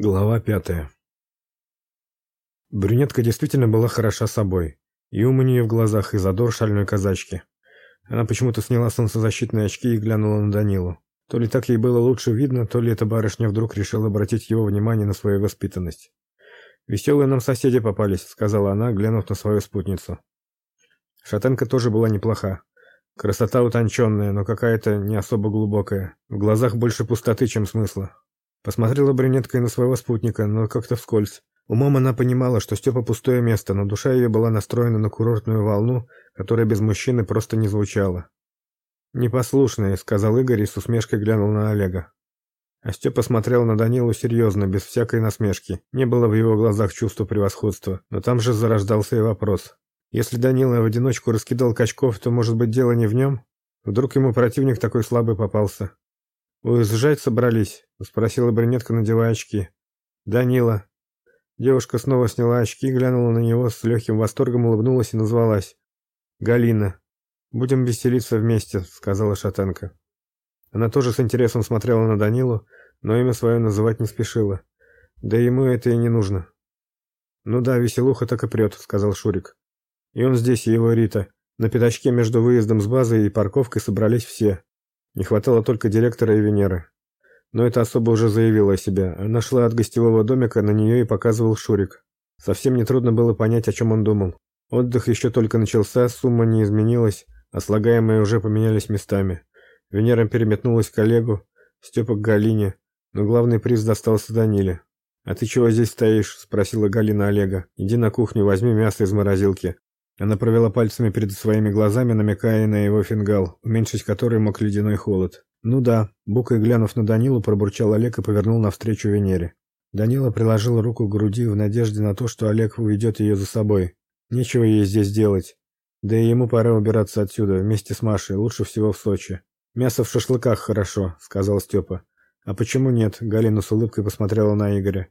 Глава пятая. Брюнетка действительно была хороша собой. И ум у нее в глазах, и задор шальной казачки. Она почему-то сняла солнцезащитные очки и глянула на Данилу. То ли так ей было лучше видно, то ли эта барышня вдруг решила обратить его внимание на свою воспитанность. «Веселые нам соседи попались», — сказала она, глянув на свою спутницу. Шатенка тоже была неплоха. Красота утонченная, но какая-то не особо глубокая. В глазах больше пустоты, чем смысла. Посмотрела брюнетка и на своего спутника, но как-то вскользь. Умом она понимала, что Степа пустое место, но душа ее была настроена на курортную волну, которая без мужчины просто не звучала. «Непослушные», — сказал Игорь и с усмешкой глянул на Олега. А Степа смотрел на Данилу серьезно, без всякой насмешки. Не было в его глазах чувства превосходства, но там же зарождался и вопрос. Если Данила в одиночку раскидал качков, то, может быть, дело не в нем? Вдруг ему противник такой слабый попался? «Уезжать собрались?» — спросила брюнетка, надевая очки. «Данила». Девушка снова сняла очки, глянула на него с легким восторгом, улыбнулась и назвалась. «Галина». «Будем веселиться вместе», — сказала шатенка. Она тоже с интересом смотрела на Данилу, но имя свое называть не спешила. Да ему это и не нужно. «Ну да, веселуха так и прет», — сказал Шурик. «И он здесь, и его Рита. На пятачке между выездом с базы и парковкой собрались все. Не хватало только директора и Венеры. Но эта особа уже заявила о себе. Она шла от гостевого домика, на нее и показывал Шурик. Совсем нетрудно было понять, о чем он думал. Отдых еще только начался, сумма не изменилась, а слагаемые уже поменялись местами. Венера переметнулась к Олегу, Степа к Галине, но главный приз достался Даниле. «А ты чего здесь стоишь?» – спросила Галина Олега. «Иди на кухню, возьми мясо из морозилки. Она провела пальцами перед своими глазами, намекая на его фингал, уменьшить который мог ледяной холод. «Ну да», — букой глянув на Данилу, пробурчал Олег и повернул навстречу Венере. Данила приложил руку к груди в надежде на то, что Олег уведет ее за собой. Нечего ей здесь делать. Да и ему пора убираться отсюда, вместе с Машей, лучше всего в Сочи. «Мясо в шашлыках хорошо», — сказал Степа. «А почему нет?» — Галина с улыбкой посмотрела на Игоря.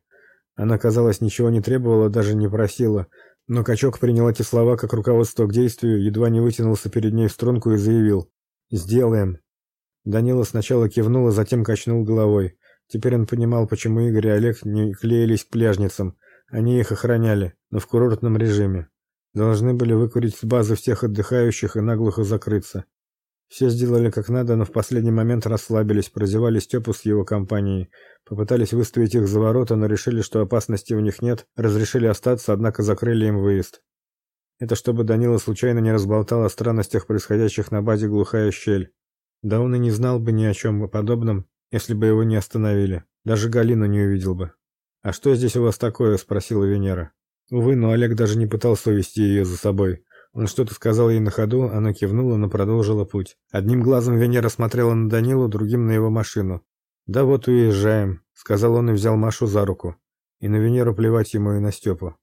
Она, казалось, ничего не требовала, даже не просила, но качок принял эти слова как руководство к действию, едва не вытянулся перед ней в струнку и заявил «Сделаем». Данила сначала кивнул, а затем качнул головой. Теперь он понимал, почему Игорь и Олег не клеились к пляжницам. Они их охраняли, но в курортном режиме. Должны были выкурить с базы всех отдыхающих и наглухо закрыться. Все сделали как надо, но в последний момент расслабились, прозевали Степу с его компанией, попытались выставить их за ворота, но решили, что опасности у них нет, разрешили остаться, однако закрыли им выезд. Это чтобы Данила случайно не разболтал о странностях, происходящих на базе глухая щель. Да он и не знал бы ни о чем подобном, если бы его не остановили. Даже Галину не увидел бы. «А что здесь у вас такое?» – спросила Венера. Увы, но Олег даже не пытался увести ее за собой. Он что-то сказал ей на ходу, она кивнула, но продолжила путь. Одним глазом Венера смотрела на Данилу, другим на его машину. «Да вот уезжаем», — сказал он и взял Машу за руку. И на Венеру плевать ему и на Степу.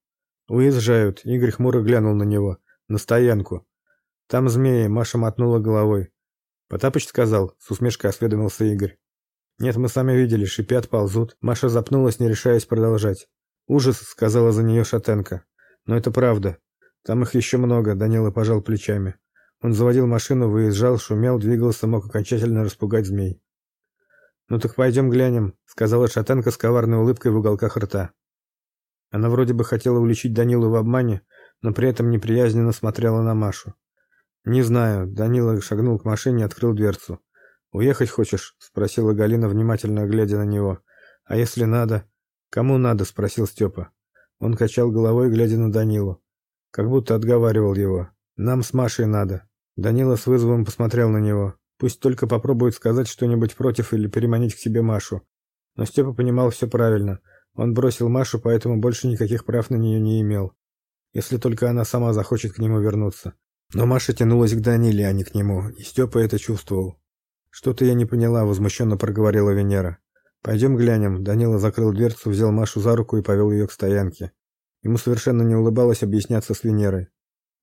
«Уезжают», — Игорь хмуро глянул на него. «На стоянку». «Там змеи», — Маша мотнула головой. «Потапыч сказал», — с усмешкой осведомился Игорь. «Нет, мы сами видели, шипят, ползут». Маша запнулась, не решаясь продолжать. «Ужас», — сказала за нее Шатенко. «Но это правда. Там их еще много, Данила пожал плечами. Он заводил машину, выезжал, шумел, двигался, мог окончательно распугать змей. «Ну так пойдем глянем», — сказала шатенка с коварной улыбкой в уголках рта. Она вроде бы хотела уличить Данилу в обмане, но при этом неприязненно смотрела на Машу. «Не знаю», — Данила шагнул к машине и открыл дверцу. «Уехать хочешь?» — спросила Галина, внимательно глядя на него. «А если надо?» «Кому надо?» — спросил Степа. Он качал головой, глядя на Данилу как будто отговаривал его. «Нам с Машей надо». Данила с вызовом посмотрел на него. Пусть только попробует сказать что-нибудь против или переманить к себе Машу. Но Степа понимал все правильно. Он бросил Машу, поэтому больше никаких прав на нее не имел. Если только она сама захочет к нему вернуться. Но Маша тянулась к Даниле, а не к нему, и Степа это чувствовал. «Что-то я не поняла», — возмущенно проговорила Венера. «Пойдем глянем». Данила закрыл дверцу, взял Машу за руку и повел ее к стоянке. Ему совершенно не улыбалось объясняться с Венерой.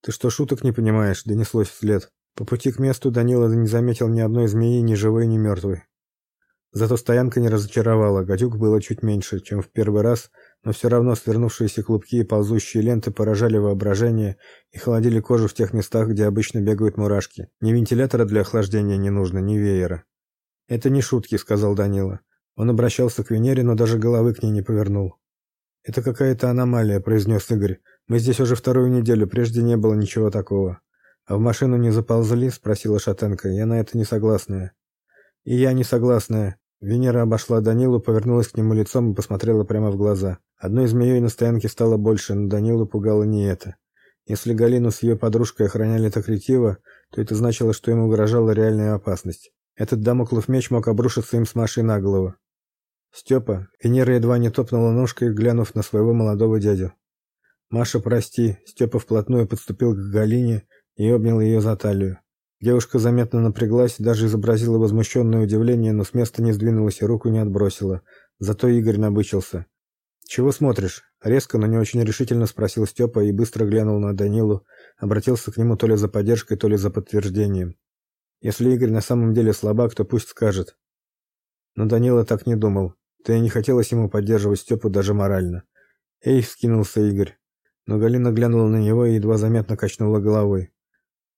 «Ты что, шуток не понимаешь?» — донеслось вслед. По пути к месту Данила не заметил ни одной змеи, ни живой, ни мертвой. Зато стоянка не разочаровала, гадюк было чуть меньше, чем в первый раз, но все равно свернувшиеся клубки и ползущие ленты поражали воображение и холодили кожу в тех местах, где обычно бегают мурашки. Ни вентилятора для охлаждения не нужно, ни веера. «Это не шутки», — сказал Данила. Он обращался к Венере, но даже головы к ней не повернул. Это какая-то аномалия, произнес Игорь. Мы здесь уже вторую неделю, прежде не было ничего такого. А в машину не заползли, спросила Шатенко. Я на это не согласна. И я не согласна. Венера обошла Данилу, повернулась к нему лицом и посмотрела прямо в глаза. Одной змеей на стоянке стало больше, но Данилу пугало не это. Если Галину с ее подружкой охраняли так ретиво, то это значило, что ему угрожала реальная опасность. Этот дамоклов меч мог обрушиться им с машины на голову. Степа, Венера едва не топнула ножкой, глянув на своего молодого дядю. Маша, прости, Степа вплотную подступил к Галине и обнял ее за талию. Девушка заметно напряглась, даже изобразила возмущенное удивление, но с места не сдвинулась и руку не отбросила. Зато Игорь набычился. Чего смотришь? резко, но не очень решительно спросил Степа и быстро глянул на Данилу, обратился к нему то ли за поддержкой, то ли за подтверждением. Если Игорь на самом деле слабак, то пусть скажет. Но Данила так не думал. Да и не хотелось ему поддерживать Степу даже морально. Эй, вскинулся Игорь. Но Галина глянула на него и едва заметно качнула головой.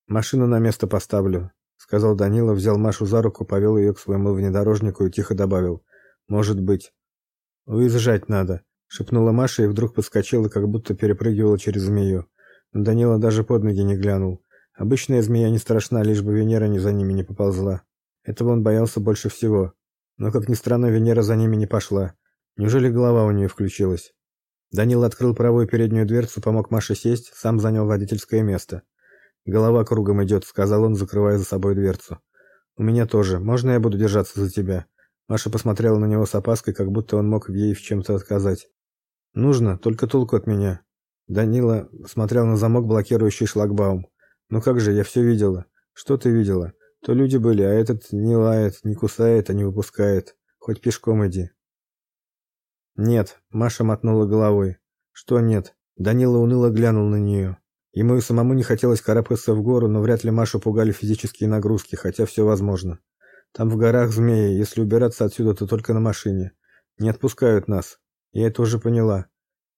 Машину на место поставлю, сказал Данила, взял Машу за руку, повел ее к своему внедорожнику и тихо добавил: "Может быть, уезжать надо", шепнула Маша и вдруг подскочила, как будто перепрыгивала через змею. Но Данила даже под ноги не глянул. Обычная змея не страшна, лишь бы Венера не за ними не поползла. Этого он боялся больше всего. Но как ни странно, Венера за ними не пошла. Неужели голова у нее включилась? Данила открыл правую переднюю дверцу, помог Маше сесть, сам занял водительское место. Голова кругом идет», — сказал он, закрывая за собой дверцу. У меня тоже. Можно я буду держаться за тебя? Маша посмотрела на него с опаской, как будто он мог ей в чем то отказать. Нужно, только толку от меня. Данила смотрел на замок, блокирующий шлагбаум. Ну как же, я все видела. Что ты видела? То люди были, а этот не лает, не кусает, а не выпускает. Хоть пешком иди. Нет, Маша мотнула головой. Что нет? Данила уныло глянул на нее. Ему и самому не хотелось карабкаться в гору, но вряд ли Машу пугали физические нагрузки, хотя все возможно. Там в горах змеи, если убираться отсюда, то только на машине. Не отпускают нас. Я это уже поняла.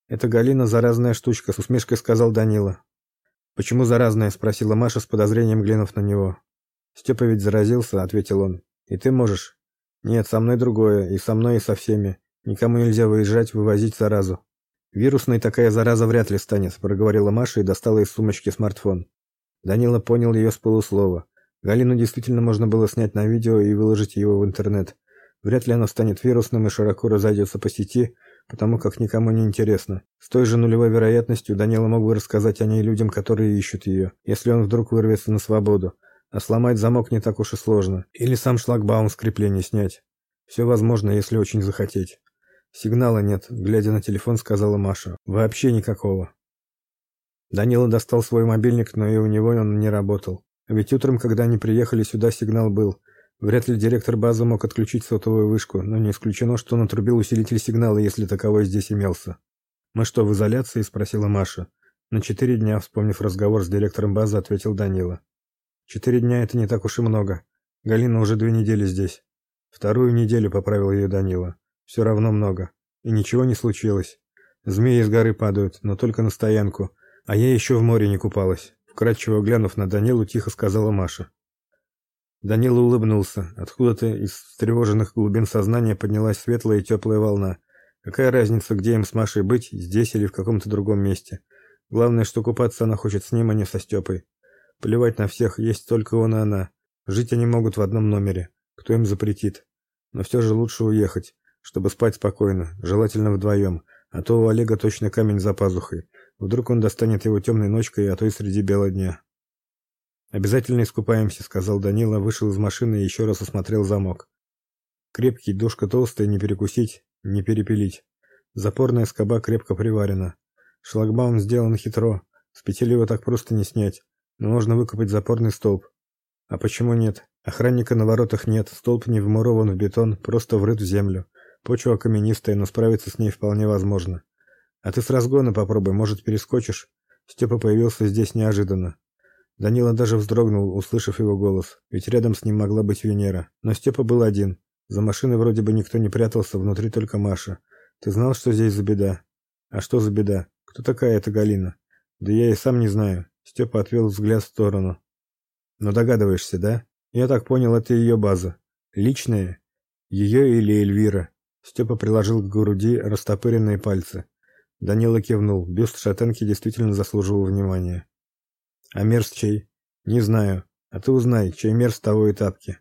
Это Галина заразная штучка, с усмешкой сказал Данила. Почему заразная, спросила Маша с подозрением глянув на него. Степа ведь заразился, ответил он. И ты можешь? Нет, со мной другое, и со мной, и со всеми. Никому нельзя выезжать, вывозить заразу. Вирусной такая зараза вряд ли станет, проговорила Маша и достала из сумочки смартфон. Данила понял ее с полуслова. Галину действительно можно было снять на видео и выложить его в интернет. Вряд ли оно станет вирусным и широко разойдется по сети, потому как никому не интересно. С той же нулевой вероятностью Данила мог бы рассказать о ней людям, которые ищут ее, если он вдруг вырвется на свободу. А сломать замок не так уж и сложно. Или сам шлагбаум с крепления снять. Все возможно, если очень захотеть. Сигнала нет, глядя на телефон, сказала Маша. Вообще никакого. Данила достал свой мобильник, но и у него он не работал. Ведь утром, когда они приехали сюда, сигнал был. Вряд ли директор базы мог отключить сотовую вышку, но не исключено, что он отрубил усилитель сигнала, если таковой здесь имелся. Мы что, в изоляции, спросила Маша. На четыре дня, вспомнив разговор с директором базы, ответил Данила. Четыре дня это не так уж и много. Галина уже две недели здесь. Вторую неделю поправил ее Данила. Все равно много. И ничего не случилось. Змеи с горы падают, но только на стоянку. А я еще в море не купалась. Вкратчиво глянув на Данилу, тихо сказала Маша. Данила улыбнулся. Откуда-то из встревоженных глубин сознания поднялась светлая и теплая волна. Какая разница, где им с Машей быть, здесь или в каком-то другом месте? Главное, что купаться она хочет с ним, а не со Степой. Плевать на всех, есть только он и она. Жить они могут в одном номере. Кто им запретит? Но все же лучше уехать чтобы спать спокойно, желательно вдвоем, а то у Олега точно камень за пазухой. Вдруг он достанет его темной ночкой, а то и среди бела дня. Обязательно искупаемся, сказал Данила, вышел из машины и еще раз осмотрел замок. Крепкий, душка толстая, не перекусить, не перепилить. Запорная скоба крепко приварена. Шлагбаум сделан хитро. С петель его так просто не снять, но можно выкопать запорный столб. А почему нет? Охранника на воротах нет, столб не вмурован в бетон, просто врыт в землю. Почва каменистая, но справиться с ней вполне возможно. А ты с разгона попробуй, может, перескочишь. Степа появился здесь неожиданно. Данила даже вздрогнул, услышав его голос, ведь рядом с ним могла быть Венера. Но Степа был один. За машиной вроде бы никто не прятался, внутри только Маша. Ты знал, что здесь за беда? А что за беда? Кто такая эта Галина? Да я и сам не знаю. Степа отвел взгляд в сторону. Но догадываешься, да? Я так понял, это ее база. Личная Ее или Эльвира? Степа приложил к груди растопыренные пальцы. Данила кивнул. Бюст шатенки действительно заслуживал внимания. А мерз чей? Не знаю. А ты узнай, чей мерз того и тапки.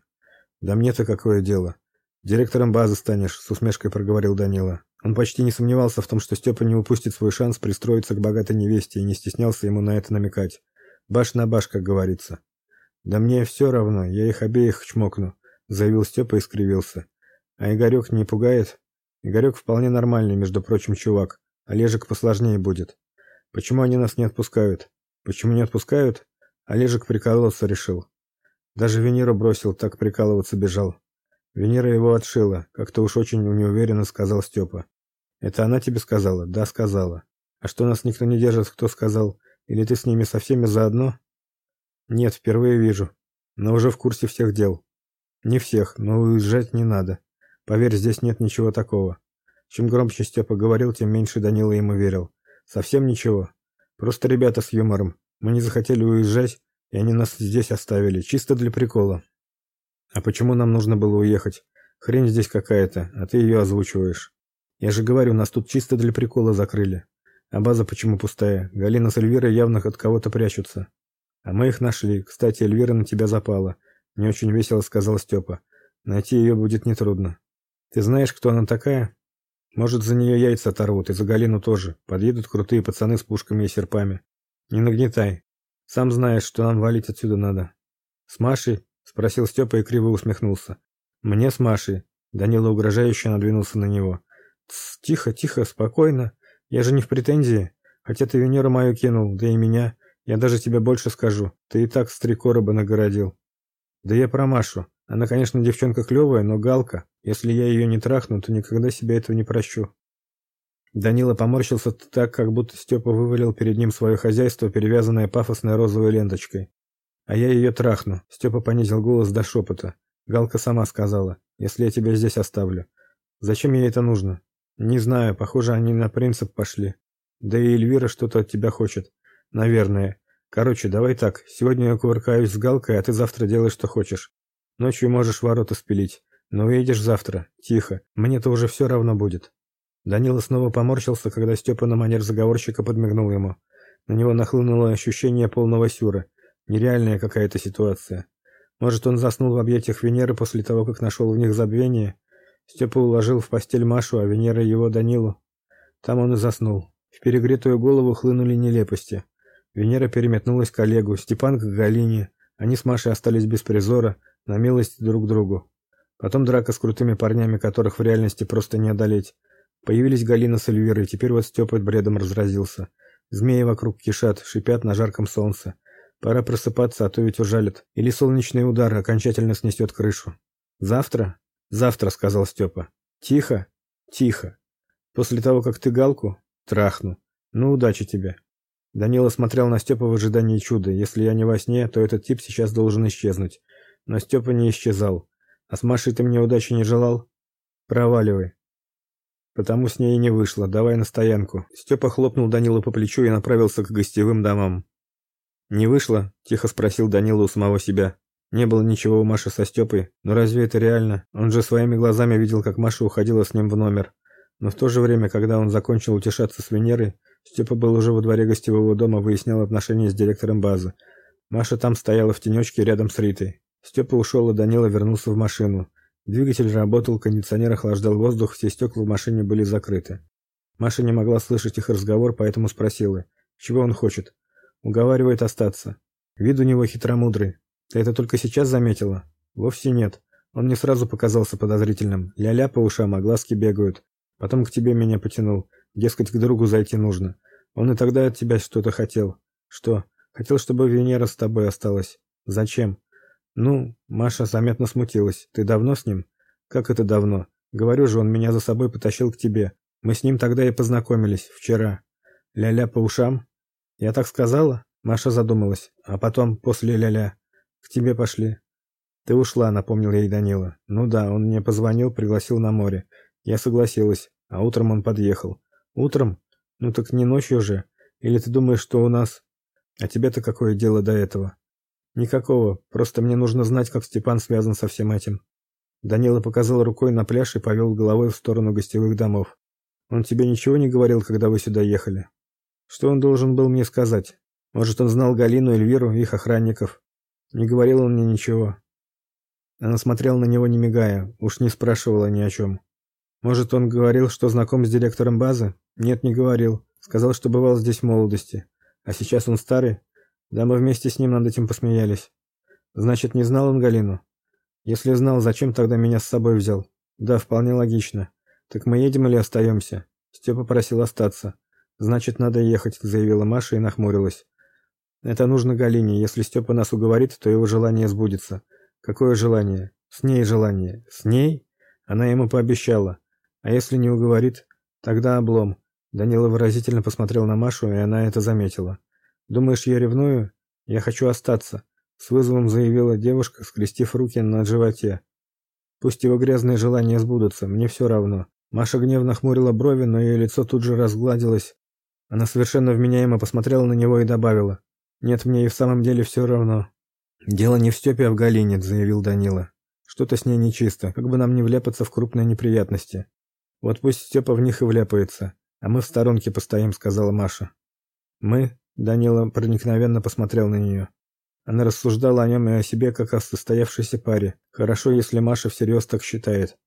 Да мне-то какое дело? Директором базы станешь, с усмешкой проговорил Данила. Он почти не сомневался в том, что Степа не упустит свой шанс пристроиться к богатой невесте и не стеснялся ему на это намекать. Баш на баш, как говорится. Да мне все равно, я их обеих чмокну, заявил Степа и скривился. А Игорек не пугает? Игорек вполне нормальный, между прочим, чувак. Олежек посложнее будет. Почему они нас не отпускают? Почему не отпускают? Олежек прикалываться решил. Даже Венеру бросил, так прикалываться бежал. Венера его отшила, как-то уж очень неуверенно сказал Степа. Это она тебе сказала? Да, сказала. А что нас никто не держит, кто сказал? Или ты с ними со всеми заодно? Нет, впервые вижу. Но уже в курсе всех дел. Не всех, но уезжать не надо. Поверь, здесь нет ничего такого. Чем громче Степа говорил, тем меньше Данила ему верил. Совсем ничего. Просто ребята с юмором. Мы не захотели уезжать, и они нас здесь оставили, чисто для прикола. А почему нам нужно было уехать? Хрень здесь какая-то, а ты ее озвучиваешь. Я же говорю, нас тут чисто для прикола закрыли. А база почему пустая? Галина с Эльвирой явно от кого-то прячутся. А мы их нашли. Кстати, Эльвира на тебя запала. Не очень весело сказал Степа. Найти ее будет нетрудно. Ты знаешь, кто она такая? Может, за нее яйца оторвут, и за Галину тоже. Подъедут крутые пацаны с пушками и серпами. Не нагнетай. Сам знаешь, что нам валить отсюда надо. С Машей? спросил Степа и криво усмехнулся. Мне с Машей. Данила угрожающе надвинулся на него. Тихо, тихо, спокойно. Я же не в претензии. Хотя ты Венеру мою кинул, да и меня. Я даже тебе больше скажу. Ты и так с три короба нагородил. Да я про Машу. Она, конечно, девчонка клевая, но галка. Если я ее не трахну, то никогда себе этого не прощу. Данила поморщился так, как будто Степа вывалил перед ним свое хозяйство, перевязанное пафосной розовой ленточкой. А я ее трахну. Степа понизил голос до шепота. Галка сама сказала: "Если я тебя здесь оставлю". Зачем ей это нужно? Не знаю, похоже, они на принцип пошли. Да и Эльвира что-то от тебя хочет. Наверное. Короче, давай так. Сегодня я кувыркаюсь с Галкой, а ты завтра делай, что хочешь. Ночью можешь ворота спилить. Но уедешь завтра. Тихо. Мне-то уже все равно будет. Данила снова поморщился, когда Степа на манер заговорщика подмигнул ему. На него нахлынуло ощущение полного сюра. Нереальная какая-то ситуация. Может, он заснул в объятиях Венеры после того, как нашел в них забвение? Степа уложил в постель Машу, а Венера его Данилу. Там он и заснул. В перегретую голову хлынули нелепости. Венера переметнулась к Олегу, Степан к Галине. Они с Машей остались без призора, на милость друг другу. Потом драка с крутыми парнями, которых в реальности просто не одолеть. Появились Галина с Эльвирой, теперь вот Степа бредом разразился. Змеи вокруг кишат, шипят на жарком солнце. Пора просыпаться, а то ведь ужалит. Или солнечный удар окончательно снесет крышу. Завтра? Завтра, сказал Степа. Тихо? Тихо. После того, как ты Галку трахну. Ну, удачи тебе. Данила смотрел на Степа в ожидании чуда. Если я не во сне, то этот тип сейчас должен исчезнуть. Но Степа не исчезал. А с Машей ты мне удачи не желал? Проваливай. Потому с ней и не вышло. Давай на стоянку. Степа хлопнул Данилу по плечу и направился к гостевым домам. Не вышло? тихо спросил Данила у самого себя. Не было ничего у Маши со Степой, но разве это реально? Он же своими глазами видел, как Маша уходила с ним в номер. Но в то же время, когда он закончил утешаться с Венерой, Степа был уже во дворе гостевого дома, выяснял отношения с директором базы. Маша там стояла в тенечке рядом с Ритой. Степа ушел, и Данила вернулся в машину. Двигатель работал, кондиционер охлаждал воздух, все стекла в машине были закрыты. Маша не могла слышать их разговор, поэтому спросила, чего он хочет. Уговаривает остаться. Вид у него хитромудрый. Ты это только сейчас заметила? Вовсе нет. Он мне сразу показался подозрительным. Ля-ля по ушам, а глазки бегают. Потом к тебе меня потянул. Дескать, к другу зайти нужно. Он и тогда от тебя что-то хотел. Что? Хотел, чтобы Венера с тобой осталась. Зачем? Ну, Маша заметно смутилась. Ты давно с ним? Как это давно? Говорю же, он меня за собой потащил к тебе. Мы с ним тогда и познакомились вчера. Ля-ля по ушам? Я так сказала? Маша задумалась. А потом после ля-ля к тебе пошли. Ты ушла, напомнил ей Данила. Ну да, он мне позвонил, пригласил на море. Я согласилась, а утром он подъехал. Утром? Ну так не ночью же. Или ты думаешь, что у нас А тебе-то какое дело до этого? Никакого. Просто мне нужно знать, как Степан связан со всем этим. Данила показал рукой на пляж и повел головой в сторону гостевых домов. Он тебе ничего не говорил, когда вы сюда ехали? Что он должен был мне сказать? Может, он знал Галину, Эльвиру, их охранников? Не говорил он мне ничего. Она смотрела на него не мигая, уж не спрашивала ни о чем. Может, он говорил, что знаком с директором базы? Нет, не говорил. Сказал, что бывал здесь в молодости. А сейчас он старый? Да мы вместе с ним над этим посмеялись. Значит, не знал он Галину? Если знал, зачем тогда меня с собой взял? Да, вполне логично. Так мы едем или остаемся?» Степа просил остаться. Значит, надо ехать, заявила Маша и нахмурилась. Это нужно Галине. Если Степа нас уговорит, то его желание сбудется. Какое желание? С ней желание. С ней? Она ему пообещала. А если не уговорит, тогда облом. Данила выразительно посмотрел на Машу, и она это заметила. Думаешь, я ревную? Я хочу остаться, с вызовом заявила девушка, скрестив руки на животе. Пусть его грязные желания сбудутся, мне все равно. Маша гневно хмурила брови, но ее лицо тут же разгладилось. Она совершенно вменяемо посмотрела на него и добавила: "Нет, мне и в самом деле все равно. Дело не в Степе, а в Галине", заявил Данила. "Что-то с ней нечисто, как бы нам не вляпаться в крупные неприятности. Вот пусть Степа в них и вляпается, а мы в сторонке постоим", сказала Маша. "Мы?" Данила проникновенно посмотрел на нее. Она рассуждала о нем и о себе как о состоявшейся паре. Хорошо, если Маша всерьез так считает.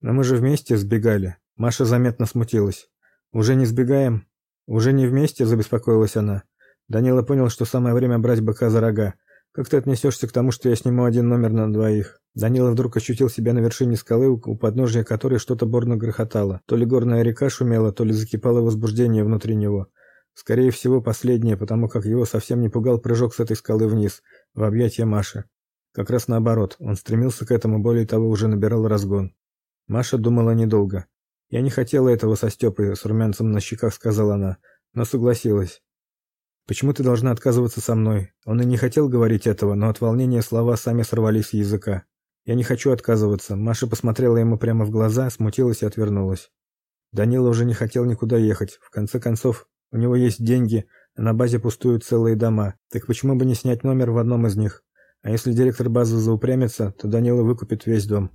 Но мы же вместе сбегали. Маша заметно смутилась. Уже не сбегаем? Уже не вместе, забеспокоилась она. Данила понял, что самое время брать быка за рога. Как ты отнесешься к тому, что я сниму один номер на двоих? Данила вдруг ощутил себя на вершине скалы, у подножия которой что-то борно грохотало. То ли горная река шумела, то ли закипало возбуждение внутри него. Скорее всего, последнее, потому как его совсем не пугал прыжок с этой скалы вниз, в объятия Маши. Как раз наоборот, он стремился к этому, более того, уже набирал разгон. Маша думала недолго. Я не хотела этого со Степой, с румянцем на щеках сказала она, но согласилась. Почему ты должна отказываться со мной? Он и не хотел говорить этого, но от волнения слова сами сорвались с языка. Я не хочу отказываться. Маша посмотрела ему прямо в глаза, смутилась и отвернулась. Данила уже не хотел никуда ехать. В конце концов, у него есть деньги, а на базе пустуют целые дома. Так почему бы не снять номер в одном из них? А если директор базы заупрямится, то Данила выкупит весь дом.